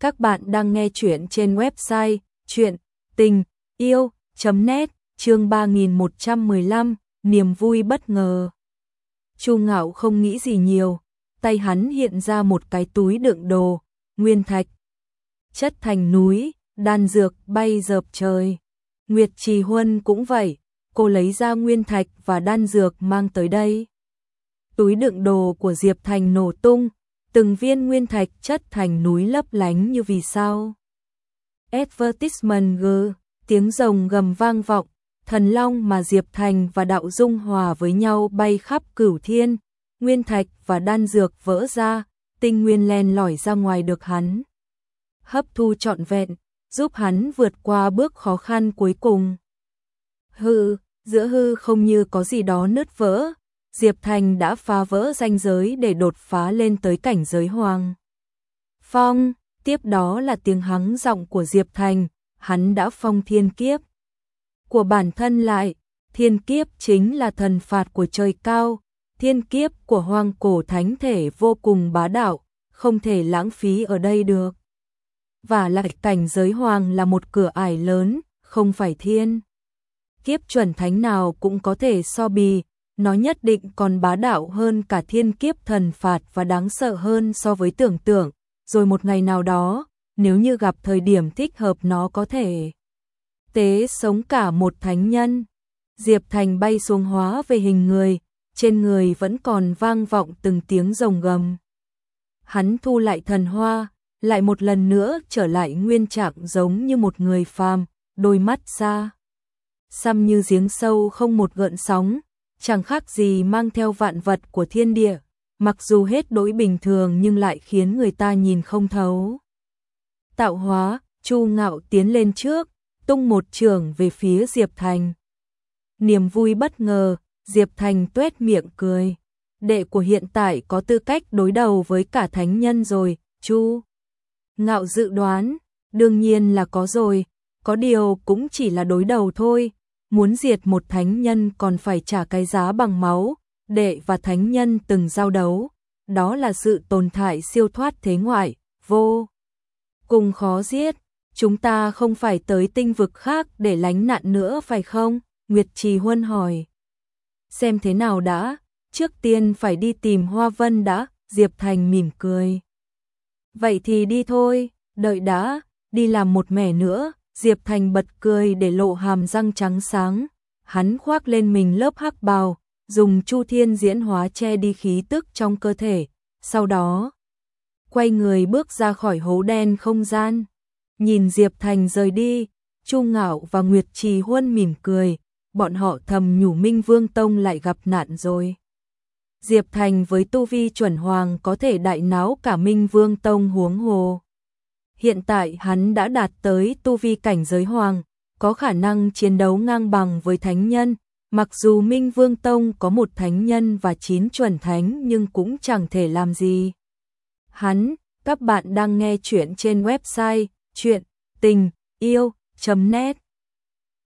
Các bạn đang nghe chuyện trên website chuyện tình yêu.net chương 3115, niềm vui bất ngờ. Chu Ngạo không nghĩ gì nhiều, tay hắn hiện ra một cái túi đựng đồ, nguyên thạch. Chất thành núi, đan dược bay dợp trời. Nguyệt Trì Huân cũng vậy, cô lấy ra nguyên thạch và đan dược mang tới đây. Túi đựng đồ của Diệp Thành nổ tung, từng viên nguyên thạch chất thành núi lấp lánh như vì sao. Advertisement G, tiếng rồng gầm vang vọng, thần long mà Diệp Thành và Đạo Dung hòa với nhau bay khắp cửu thiên, nguyên thạch và đan dược vỡ ra, tinh nguyên len lỏi ra ngoài được hắn. Hấp thu trọn vẹn, giúp hắn vượt qua bước khó khăn cuối cùng. Hư, giữa hư không như có gì đó nứt vỡ, Diệp Thành đã phá vỡ ranh giới để đột phá lên tới cảnh giới hoàng. Phong, tiếp đó là tiếng hắng giọng của Diệp Thành, hắn đã phong thiên kiếp. Của bản thân lại, thiên kiếp chính là thần phạt của trời cao, thiên kiếp của hoang cổ thánh thể vô cùng bá đạo, không thể lãng phí ở đây được. Và lại cảnh giới hoàng là một cửa ải lớn, không phải thiên. Kiếp chuẩn thánh nào cũng có thể so bì, nó nhất định còn bá đạo hơn cả thiên kiếp thần phạt và đáng sợ hơn so với tưởng tượng, rồi một ngày nào đó, nếu như gặp thời điểm thích hợp nó có thể tế sống cả một thánh nhân. Diệp Thành bay xuống hóa về hình người, trên người vẫn còn vang vọng từng tiếng rồng gầm. Hắn thu lại thần hoa, lại một lần nữa trở lại nguyên trạng giống như một người phàm, đôi mắt xa. Xăm như giếng sâu không một gợn sóng, chẳng khác gì mang theo vạn vật của thiên địa, mặc dù hết đối bình thường nhưng lại khiến người ta nhìn không thấu. Tạo hóa, Chu Ngạo tiến lên trước, tung một trường về phía Diệp Thành. Niềm vui bất ngờ, Diệp Thành tuét miệng cười. Đệ của hiện tại có tư cách đối đầu với cả thánh nhân rồi, Chu. Ngạo dự đoán, đương nhiên là có rồi, có điều cũng chỉ là đối đầu thôi, muốn diệt một thánh nhân còn phải trả cái giá bằng máu, đệ và thánh nhân từng giao đấu, đó là sự tồn tại siêu thoát thế ngoại, vô cùng khó giết. Chúng ta không phải tới tinh vực khác để lánh nạn nữa phải không? Nguyệt Trì Huân hỏi. Xem thế nào đã, trước tiên phải đi tìm Hoa Vân đã, Diệp Thành mỉm cười. Vậy thì đi thôi, đợi đã, đi làm một mẻ nữa, Diệp Thành bật cười để lộ hàm răng trắng sáng, hắn khoác lên mình lớp hắc bào, dùng chu thiên diễn hóa che đi khí tức trong cơ thể, sau đó quay người bước ra khỏi hố đen không gian. Nhìn Diệp Thành rời đi, Chu Ngạo và Nguyệt Trì Huân mỉm cười, bọn họ thầm nhủ Minh Vương Tông lại gặp nạn rồi. Diệp Thành với tu vi chuẩn hoàng có thể đại náo cả Minh Vương Tông huống hồ hiện tại hắn đã đạt tới tu vi cảnh giới hoàng, có khả năng chiến đấu ngang bằng với thánh nhân, mặc dù Minh Vương Tông có một thánh nhân và chín chuẩn thánh nhưng cũng chẳng thể làm gì. Hắn, các bạn đang nghe chuyện trên website chuyện tình yêu.net